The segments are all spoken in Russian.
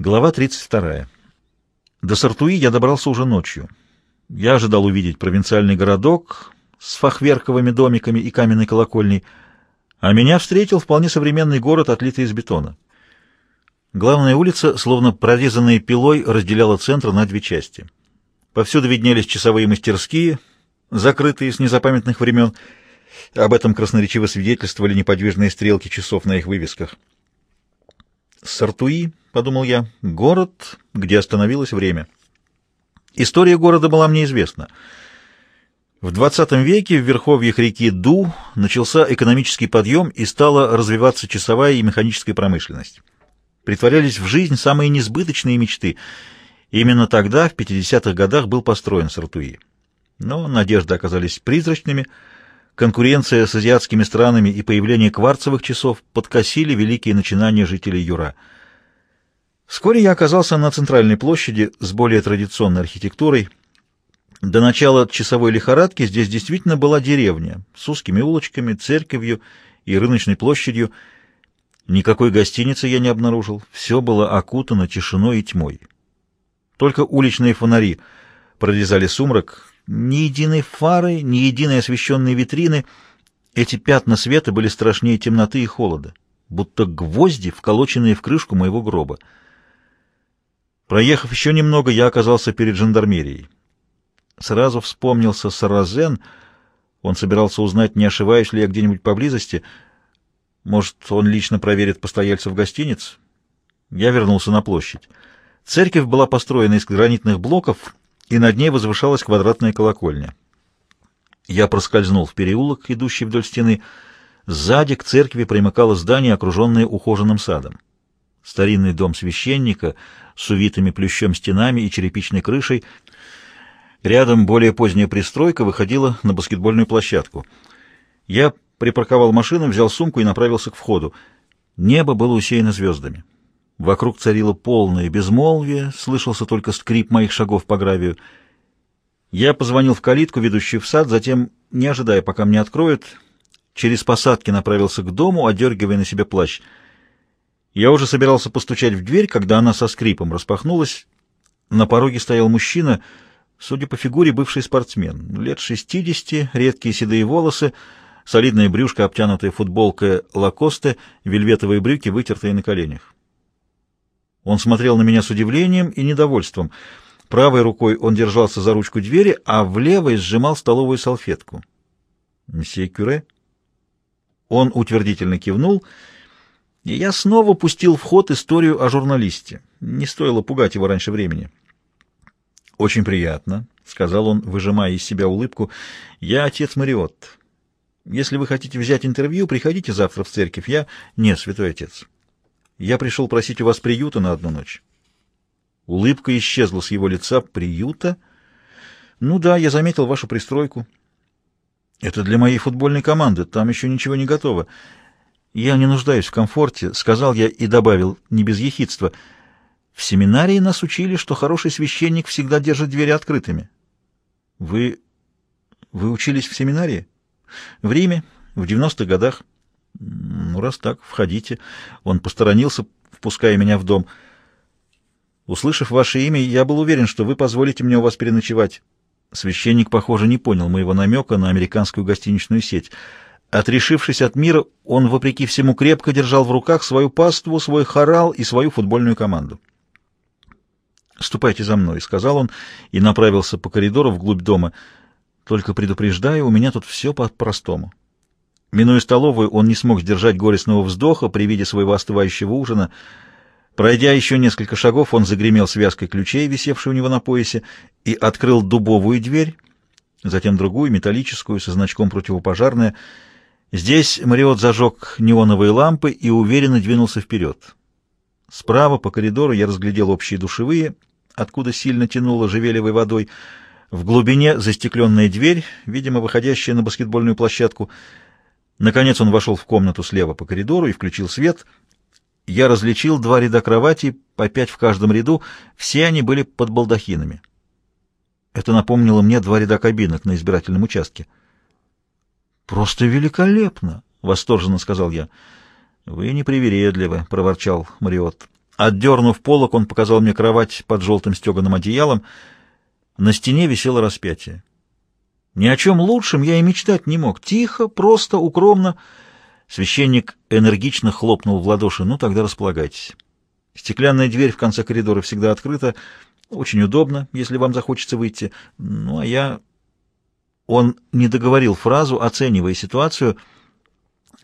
Глава 32. До Сартуи я добрался уже ночью. Я ожидал увидеть провинциальный городок с фахверковыми домиками и каменной колокольней, а меня встретил вполне современный город, отлитый из бетона. Главная улица, словно прорезанная пилой, разделяла центр на две части. Повсюду виднелись часовые мастерские, закрытые с незапамятных времен. Об этом красноречиво свидетельствовали неподвижные стрелки часов на их вывесках. Сартуи, — подумал я, — город, где остановилось время. История города была мне известна. В XX веке в верховьях реки Ду начался экономический подъем и стала развиваться часовая и механическая промышленность. Притворялись в жизнь самые несбыточные мечты. Именно тогда, в 50-х годах, был построен Сартуи. Но надежды оказались призрачными — Конкуренция с азиатскими странами и появление кварцевых часов подкосили великие начинания жителей Юра. Вскоре я оказался на центральной площади с более традиционной архитектурой. До начала часовой лихорадки здесь действительно была деревня с узкими улочками, церковью и рыночной площадью. Никакой гостиницы я не обнаружил, все было окутано тишиной и тьмой. Только уличные фонари прорезали сумрак, ни единой фары, ни единой освещенной витрины. Эти пятна света были страшнее темноты и холода, будто гвозди, вколоченные в крышку моего гроба. Проехав еще немного, я оказался перед жандармерией. Сразу вспомнился Саразен. Он собирался узнать, не ошибаюсь ли я где-нибудь поблизости. Может, он лично проверит постояльцев гостиниц? Я вернулся на площадь. Церковь была построена из гранитных блоков и над ней возвышалась квадратная колокольня. Я проскользнул в переулок, идущий вдоль стены. Сзади к церкви примыкало здание, окруженное ухоженным садом. Старинный дом священника с увитыми плющом стенами и черепичной крышей. Рядом более поздняя пристройка выходила на баскетбольную площадку. Я припарковал машину, взял сумку и направился к входу. Небо было усеяно звездами. Вокруг царило полное безмолвие, слышался только скрип моих шагов по гравию. Я позвонил в калитку, ведущую в сад, затем, не ожидая, пока мне откроют, через посадки направился к дому, одергивая на себя плащ. Я уже собирался постучать в дверь, когда она со скрипом распахнулась. На пороге стоял мужчина, судя по фигуре, бывший спортсмен, лет шестидесяти, редкие седые волосы, солидная брюшка, обтянутая футболкой лакосте, вельветовые брюки, вытертые на коленях. Он смотрел на меня с удивлением и недовольством. Правой рукой он держался за ручку двери, а в левой сжимал столовую салфетку. «Мсье Кюре?» Он утвердительно кивнул, и я снова пустил в ход историю о журналисте. Не стоило пугать его раньше времени. «Очень приятно», — сказал он, выжимая из себя улыбку. «Я отец Мариотт. Если вы хотите взять интервью, приходите завтра в церковь. Я... Нет, святой отец. Я пришел просить у вас приюта на одну ночь. Улыбка исчезла с его лица. Приюта? Ну да, я заметил вашу пристройку. Это для моей футбольной команды. Там еще ничего не готово. Я не нуждаюсь в комфорте, сказал я и добавил, не без ехидства. В семинарии нас учили, что хороший священник всегда держит двери открытыми. Вы... вы учились в семинарии? В Риме, в девяностых годах. «Ну, раз так, входите». Он посторонился, впуская меня в дом. «Услышав ваше имя, я был уверен, что вы позволите мне у вас переночевать». Священник, похоже, не понял моего намека на американскую гостиничную сеть. Отрешившись от мира, он, вопреки всему, крепко держал в руках свою паству, свой хорал и свою футбольную команду. «Ступайте за мной», — сказал он и направился по коридору вглубь дома. «Только предупреждаю, у меня тут все по-простому». Минуя столовую, он не смог сдержать горестного вздоха при виде своего остывающего ужина. Пройдя еще несколько шагов, он загремел связкой ключей, висевшей у него на поясе, и открыл дубовую дверь, затем другую, металлическую, со значком противопожарная. Здесь Мариот зажег неоновые лампы и уверенно двинулся вперед. Справа по коридору я разглядел общие душевые, откуда сильно тянуло живелевой водой. В глубине застекленная дверь, видимо, выходящая на баскетбольную площадку — Наконец он вошел в комнату слева по коридору и включил свет. Я различил два ряда кроватей, по пять в каждом ряду, все они были под балдахинами. Это напомнило мне два ряда кабинок на избирательном участке. «Просто великолепно!» — восторженно сказал я. «Вы непривередливы», — проворчал Мариот. Отдернув полок, он показал мне кровать под желтым стеганым одеялом. На стене висело распятие. Ни о чем лучшем я и мечтать не мог. Тихо, просто, укромно. Священник энергично хлопнул в ладоши. Ну, тогда располагайтесь. Стеклянная дверь в конце коридора всегда открыта. Очень удобно, если вам захочется выйти. Ну, а я... Он не договорил фразу, оценивая ситуацию.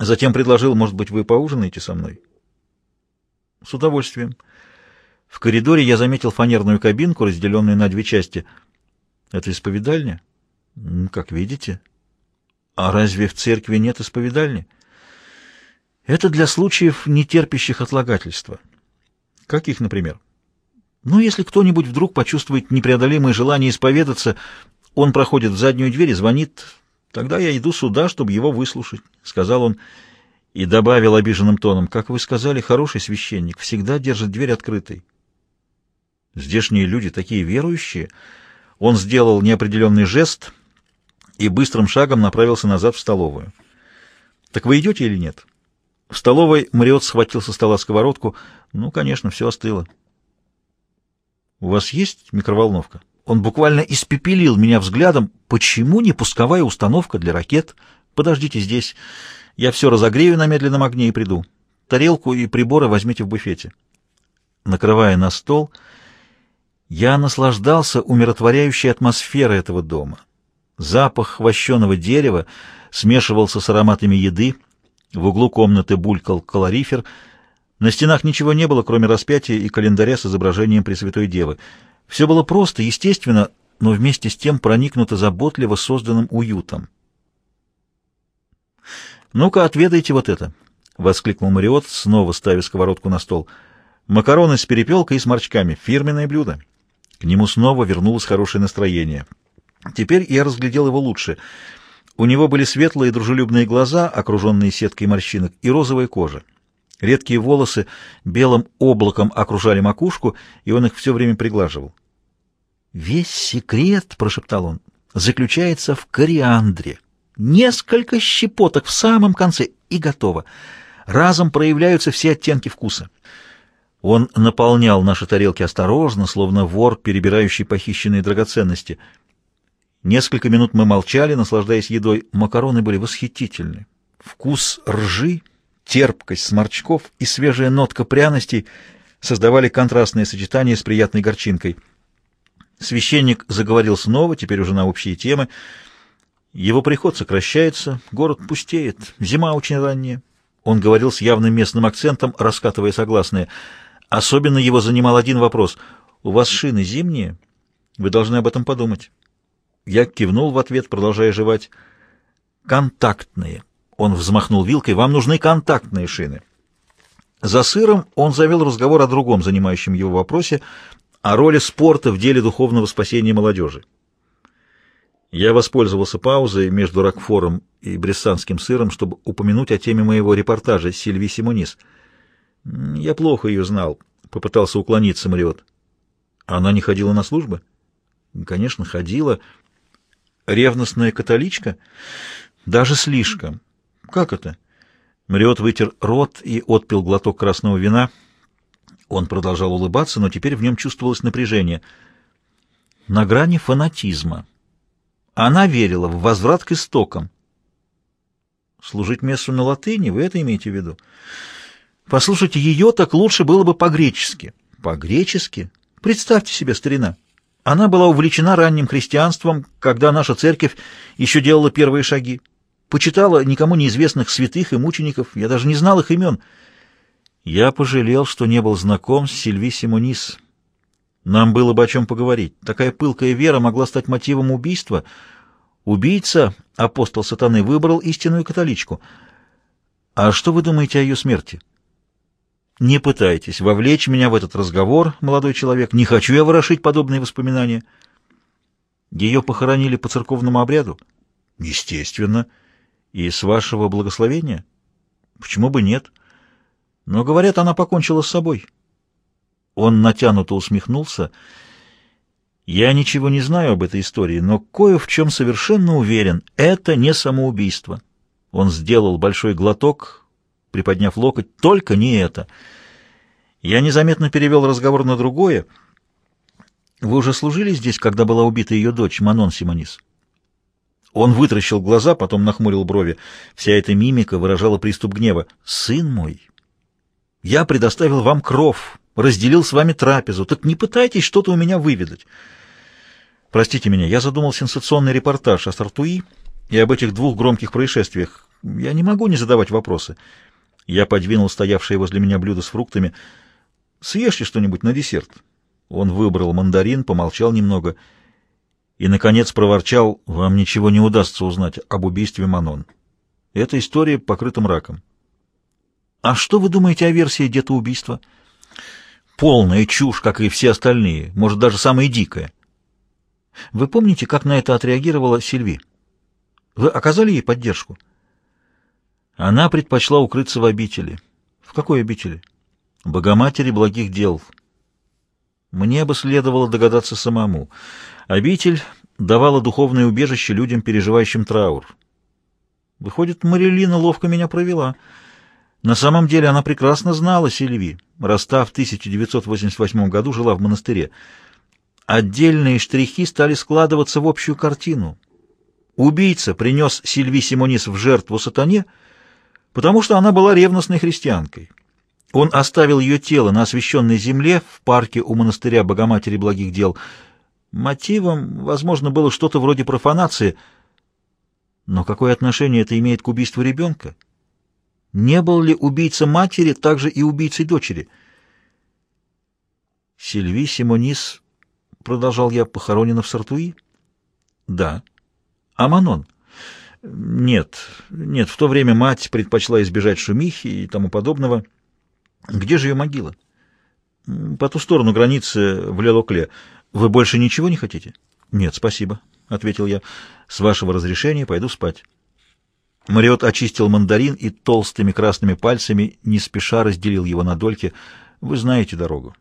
Затем предложил, может быть, вы поужинаете со мной? С удовольствием. В коридоре я заметил фанерную кабинку, разделенную на две части. Это исповедальня? Как видите. А разве в церкви нет исповедальни? Это для случаев, не терпящих отлагательства. Каких, например? Ну, если кто-нибудь вдруг почувствует непреодолимое желание исповедаться, он проходит в заднюю дверь и звонит. Тогда я иду сюда, чтобы его выслушать, — сказал он и добавил обиженным тоном, как вы сказали, хороший священник всегда держит дверь открытой. Здешние люди такие верующие. Он сделал неопределенный жест и быстрым шагом направился назад в столовую. «Так вы идете или нет?» В столовой Мариот схватил со стола сковородку. «Ну, конечно, все остыло». «У вас есть микроволновка?» Он буквально испепелил меня взглядом. «Почему не пусковая установка для ракет? Подождите здесь». Я все разогрею на медленном огне и приду. Тарелку и приборы возьмите в буфете. Накрывая на стол, я наслаждался умиротворяющей атмосферой этого дома. Запах вощеного дерева смешивался с ароматами еды. В углу комнаты булькал калорифер. На стенах ничего не было, кроме распятия и календаря с изображением Пресвятой Девы. Все было просто, естественно, но вместе с тем проникнуто заботливо созданным уютом. «Ну-ка, отведайте вот это!» — воскликнул Мариот, снова ставя сковородку на стол. «Макароны с перепелкой и сморчками. Фирменное блюдо». К нему снова вернулось хорошее настроение. Теперь я разглядел его лучше. У него были светлые дружелюбные глаза, окруженные сеткой морщинок, и розовая кожа. Редкие волосы белым облаком окружали макушку, и он их все время приглаживал. «Весь секрет, — прошептал он, — заключается в кориандре. Несколько щепоток в самом конце, и готово. Разом проявляются все оттенки вкуса. Он наполнял наши тарелки осторожно, словно вор, перебирающий похищенные драгоценности. Несколько минут мы молчали, наслаждаясь едой. Макароны были восхитительны. Вкус ржи, терпкость сморчков и свежая нотка пряностей создавали контрастное сочетание с приятной горчинкой. Священник заговорил снова, теперь уже на общие темы — его приход сокращается, город пустеет, зима очень ранняя. Он говорил с явным местным акцентом, раскатывая согласные. Особенно его занимал один вопрос. «У вас шины зимние? Вы должны об этом подумать». Я кивнул в ответ, продолжая жевать. «Контактные». Он взмахнул вилкой. «Вам нужны контактные шины». За сыром он завел разговор о другом, занимающем его вопросе, о роли спорта в деле духовного спасения молодежи. Я воспользовался паузой между Рокфором и брессанским сыром, чтобы упомянуть о теме моего репортажа Сильви Симонис. Я плохо ее знал, попытался уклониться Мариот. Она не ходила на службы? Конечно, ходила. Ревностная католичка? Даже слишком. Как это? Мариот вытер рот и отпил глоток красного вина. Он продолжал улыбаться, но теперь в нем чувствовалось напряжение. На грани фанатизма. Она верила в возврат к истокам. Служить мессу на латыни, вы это имеете в виду? Послушайте, ее так лучше было бы по-гречески. По-гречески? Представьте себе, старина. Она была увлечена ранним христианством, когда наша церковь еще делала первые шаги. Почитала никому неизвестных святых и мучеников, я даже не знал их имен. Я пожалел, что не был знаком с Сильви Симонис. Нам было бы о чем поговорить. Такая пылкая вера могла стать мотивом убийства. Убийца, апостол сатаны, выбрал истинную католичку. А что вы думаете о ее смерти? Не пытайтесь вовлечь меня в этот разговор, молодой человек. Не хочу я ворошить подобные воспоминания. Ее похоронили по церковному обряду? Естественно. И с вашего благословения? Почему бы нет? Но, говорят, она покончила с собой. Он натянуто усмехнулся. «Я ничего не знаю об этой истории, но кое в чем совершенно уверен. Это не самоубийство». Он сделал большой глоток, приподняв локоть. «Только не это». Я незаметно перевел разговор на другое. Вы уже служили здесь, когда была убита ее дочь, Манон Симонис? Он вытращил глаза, потом нахмурил брови. Вся эта мимика выражала приступ гнева. «Сын мой, я предоставил вам кров, разделил с вами трапезу. Так не пытайтесь что-то у меня выведать. Простите меня, я задумал сенсационный репортаж о Сартуи и об этих двух громких происшествиях. Я не могу не задавать вопросы». Я подвинул стоявшее возле меня блюдо с фруктами. «Съешьте что-нибудь на десерт». Он выбрал мандарин, помолчал немного и, наконец, проворчал, «Вам ничего не удастся узнать об убийстве Манон. Эта история покрыта мраком». «А что вы думаете о версии детоубийства?» «Полная чушь, как и все остальные, может, даже самая дикая». «Вы помните, как на это отреагировала Сильви? Вы оказали ей поддержку?» Она предпочла укрыться в обители. В какой обители? Богоматери благих дел. Мне бы следовало догадаться самому. Обитель давала духовное убежище людям, переживающим траур. Выходит, Марилина ловко меня провела. На самом деле она прекрасно знала Сильви, Раста в 1988 году жила в монастыре. Отдельные штрихи стали складываться в общую картину. Убийца принес Сильви Симонис в жертву сатане — потому что она была ревностной христианкой. Он оставил ее тело на освященной земле в парке у монастыря Богоматери Благих Дел. Мотивом, возможно, было что-то вроде профанации. Но какое отношение это имеет к убийству ребенка? Не был ли убийца матери также и убийцей дочери? Сильви Симонис, продолжал я, похоронена в Сартуи? Да. А Манон? Нет, нет, в то время мать предпочла избежать шумихи и тому подобного. Где же ее могила? По ту сторону границы в Лелокле. Вы больше ничего не хотите? Нет, спасибо, — ответил я. С вашего разрешения пойду спать. Мариот очистил мандарин и толстыми красными пальцами не спеша разделил его на дольки. Вы знаете дорогу.